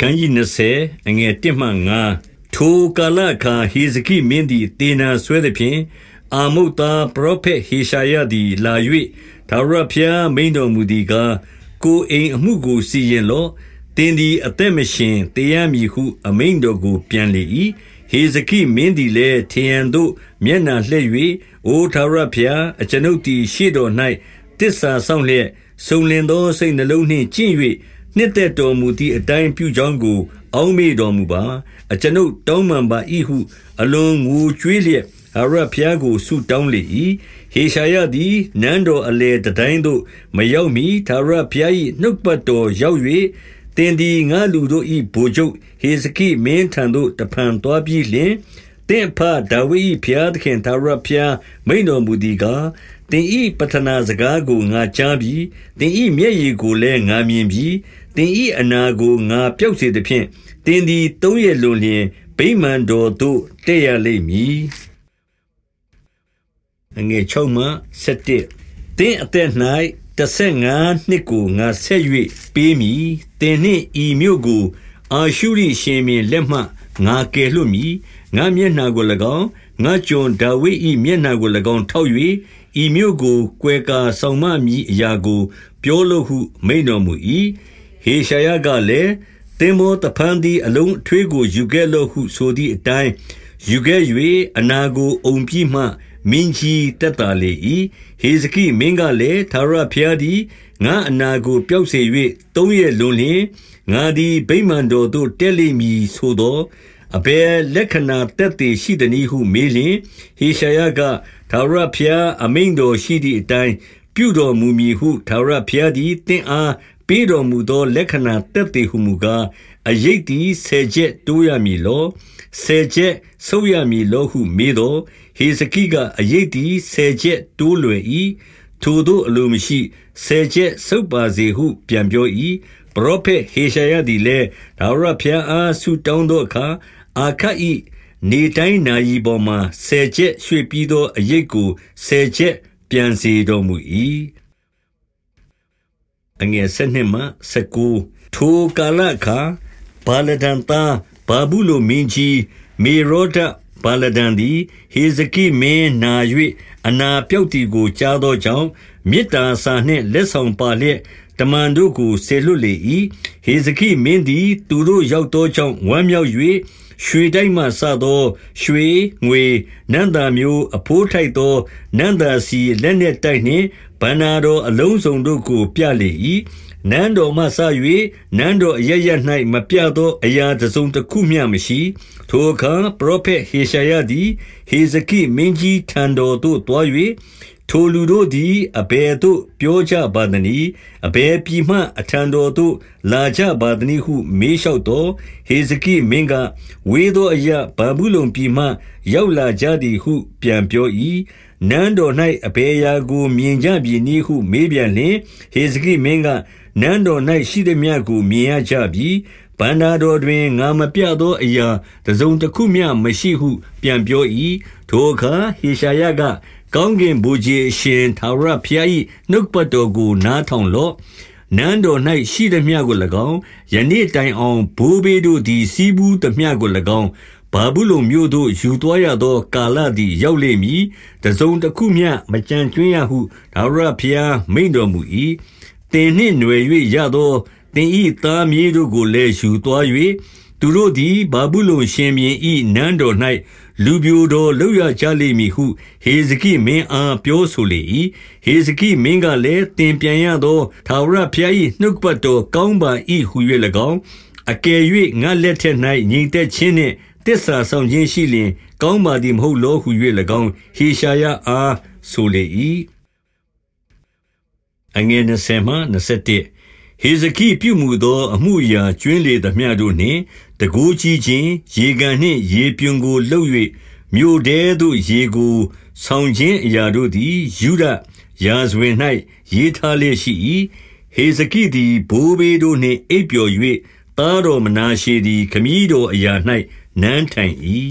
ခန်းကြီး20အငယ်1မှ5ထိုကာလအခါဟေဇကိမင်းသည်တေနာဆွဲသည်ဖြင့်အာမုတ်သားပရောဖက်ဟေရှာယသည်လာ၍ဒါဝရဖျားမိန်တော်မူသည်ကားကိုအိမ်အမှုကိုစီရင်လော့တင်းသည်အသက်မရှင်တရားမည်ဟု အမိန်တော်ကို ပြန်လေ၏ဟေဇကိမင်းသည်လည်းထယံတို့မျက်နှာလှည့်၍အိုဒါဝရဖျားအကျွန်ုပ်သည်ရှေ့တော်၌တစ္ဆာဆောင်လျက်စုံလင်သောစိတ်နှလုံးနှင့်ကျင့်၍ နှစ်သက်တော်မူသည့်အတိုင်းပြုကြောင်းကို အောက်မေ့တော်မူပါအကျွန်ုပ်တောင်းပန်ပါ၏ဟု အလွန်ငိုကြွေးလျက်အရဖျားကိုဆုတောင်းလေ၏ဟေရှာယသည်နန်းတော်အလေတိုင်းသို့မရောက်မီသာရဖျား၏နှုတ်ပတ်တော်ရောက်၍တင်ဒီငါလူတို့၏ဘိုလ်ချုပ်ဟေဇကိမင်းထံသို့တဖန်သွားပြီးလျှင် တင့်ဖဒါဝိဖျားသခင်သာရဖျားမိန်တော်မူသည်ကားတင်ဤပထနာစကားကိုငါကြားပြီးတင်ဤမျက်ရည်ကိုလည်းငါမြင်ပြီးသင်၏အနာကိုငါပျောက်စေသဖြင့်သင်သည်သုံးရလွန်လျင်ဗိမာန်တော်သို့တက်ရလိမ့်မည်အငယ်6မှ7သင်အသက်၌15နှစ်ကိုငါဆက်၍ပေးမည်သင်နှင့်ဤမြို့ကိုအာရှုရိရှင်မြင်လက်မှငါကယ်လွတ်မည် ငါမျက်နှာကို၎င်းငါကျွန်ဒါဝိဒ်၏မျက်နှာကို၎င်းထောက်၍ဤမြို့ကိုကွယ်ကာဆောင်မမည်အရာကို ပြောလို့ဟု မိန်တော်မူ၏ဟေရှာယကလည်းသင်္ဘောတဖန်သည်အလုံးအထွေးကိုယူခဲ့လော့ဟုဆိုသည့်အတိုင်းယူခဲ့၍အနာကိုအုံပြီးမှမင်းကြီးတက်တာလေ၏ဟေဇကိမင်းကလည်းသာရဖျားသည်ငါအနာကိုပျောက်စေ၍သုံးရလွန်လျင်ငါသည်ဗိမာန်တော်သို့တက်လိမ့်မည်ဆိုသော အဘယ်လက္ခဏာတက်တည်ရှိသည်ဟုမေးလျင်ဟေရှာယကသာရဖျားအမိန်တော်ရှိသည့်အတိုင်းပြုတော်မူမည်ဟုသာရဖျားသည်တင့်အားပေးတော်မူသော လက္ခဏာသက်သေဟုမူကားအရိပ်သည်ဆယ်ချက်တိုးရမည်လောဆယ်ချက်ဆုပ်ရမည်လောဟုမေးတော်ဟေစကိကအရိပ်သည်ဆယ်ချက်တိုးလွယ်၏ထိုတို့အလိုမရှိဆယ်ချက်ဆုပ်ပါစေဟုပြန်ပြော၏ပရောဖက်ဟေရှာယသည်လည်းဒါဝရဖျားအားဆုတောင်းသောအခါ အာခတ်၏နေတိုင်းနာယီပေါ်မှာဆယ်ချက်ရွှေပြီးသောအရိပ်ကိုဆယ်ချက်ပြန်စေတော်မူ၏အငယ်7မှ19ထိုကာလအခါဘာလဒန်သားဘာဘူးလိုမင်းကြီးမေရောဒဘာလဒန်သည်ဟေဇကိမင်းနာ၍အနာပြောက်တီကိုကြားသောကြောင့်မေတ္တာစာနှင့်လက်ဆောင်ပါလျက်တမန်တို့ကိုဆေလွတ်လေ၏ ဟေဇကိမင်းသည် သူတို့ရောက်သောကြောင့် ဝမ်းမြောက်၍ရွှေတိုက်မှစသော ရွှေ ငွေနန္တာမျိုးအဖိုးထိုက်သောနန္တာစီလက်နှင့်တိုက်နှင့်ဗန္နာတော်အလုံးစုံတို့ကို ပြလေ၏နန်းတော်မှစ၍နန်းတော်အရရ၌မပြသော အရာတစုံတစ်ခုမျှမရှိ ထိုအခါ ပရောဖက်ဟေရှာယသည် ဟေဇကိမင်းကြီးထံတော်သို့တွား၍ ထိုလူတို့သည် အဘယ်သို့ ပြောကြပါသနည်း အဘယ်ပြည်မှ အထံတော်သို့ လာကြပါသနည်းဟု မေးလျှောက်သောဟေဇကိမင်းက ဝေသောအရာဘာဘူးလုံပြည်မှ ရောက်လာကြသည်ဟု ပြန်ပြော၏နန်းတော်၌အဘယ်အရာကို မြင်ကြပြီနည်းဟု မေးပြန်လျှင် ဟေဇကိမင်းက နန်းတော်၌ရှိသည်မြကို မြင်ရကြပြီဗန္နာတော်တွင် ငါမပြသောအရာ တစုံတစ်ခုမျှမရှိဟု ပြန်ပြော၏ထိုအခါ ဟေရှာယက ကောင်းကင်ဘုရားရှင်သာရဖျား၏နှုတ်ပတ်တော်ကို နားထောင်လော့နန်းတော်၌ရှိသည်မြကို၎င်းယနေ့တိုင်အောင်ဘိုးဘေးတို့သည်စီးပူးသည်မြကို၎င်းဘာဘူးလုံမြို့သို့ယူသွားရသော ကာလသည်ရောက်လိမ့်မည်တစုံတစ်ခုမျှမကြံကျွင်းရဟုဒါဝရဖျားမိန်တော်မူ၏သင်နှင့်ຫນွယ်၍ရသောသင်၏သားမြေးတို့ကိုလည်းယူသွား၍သူတို့သည်ဘာဘူးလုံရှင်မြင်း၏နန်းတော်၌ လူပြိုတော်လောက်ရကြလိမ့်မည်ဟု ဟေဇကိမင်းအားပြောဆိုလေ၏ဟေဇကိမင်းကလည်းတင်ပြန်ရသောသာဝရဖျား၏နှုတ်ပတ်တော်ကောင်းပါ၏ဟု၍၎င်းအကယ်၍ငါလက်ထက်၌ငြိမ်သက်ခြင်းနှင့်တစ္ဆာဆောင်ခြင်းရှိလျင် ကောင်းပါသည်မဟုတ်လောဟု၍၎င်းဟေရှာယအားဆိုလေ၏အငယ်20မှ21 ဟေဇကိပြုမူသောအမှုအရာကျွင်းလေသမျှတို့နှင့်တကိုးကြီးခြင်း ရေကန်နှင့်ရေပြွန်ကိုလှုပ်၍မြို့တဲသို့ရေကို ဆောင်ခြင်းအရာတို့သည်ယူဒရာဇဝင်၌ရေးထားလျက်ရှိ၏ဟေဇကိသည် ဘိုးဘေးတို့နှင့် အိပ်ပျော်၍သားတော်မနာရှေသည် ခမည်းတော်အရာ၌နန်းထိုင်၏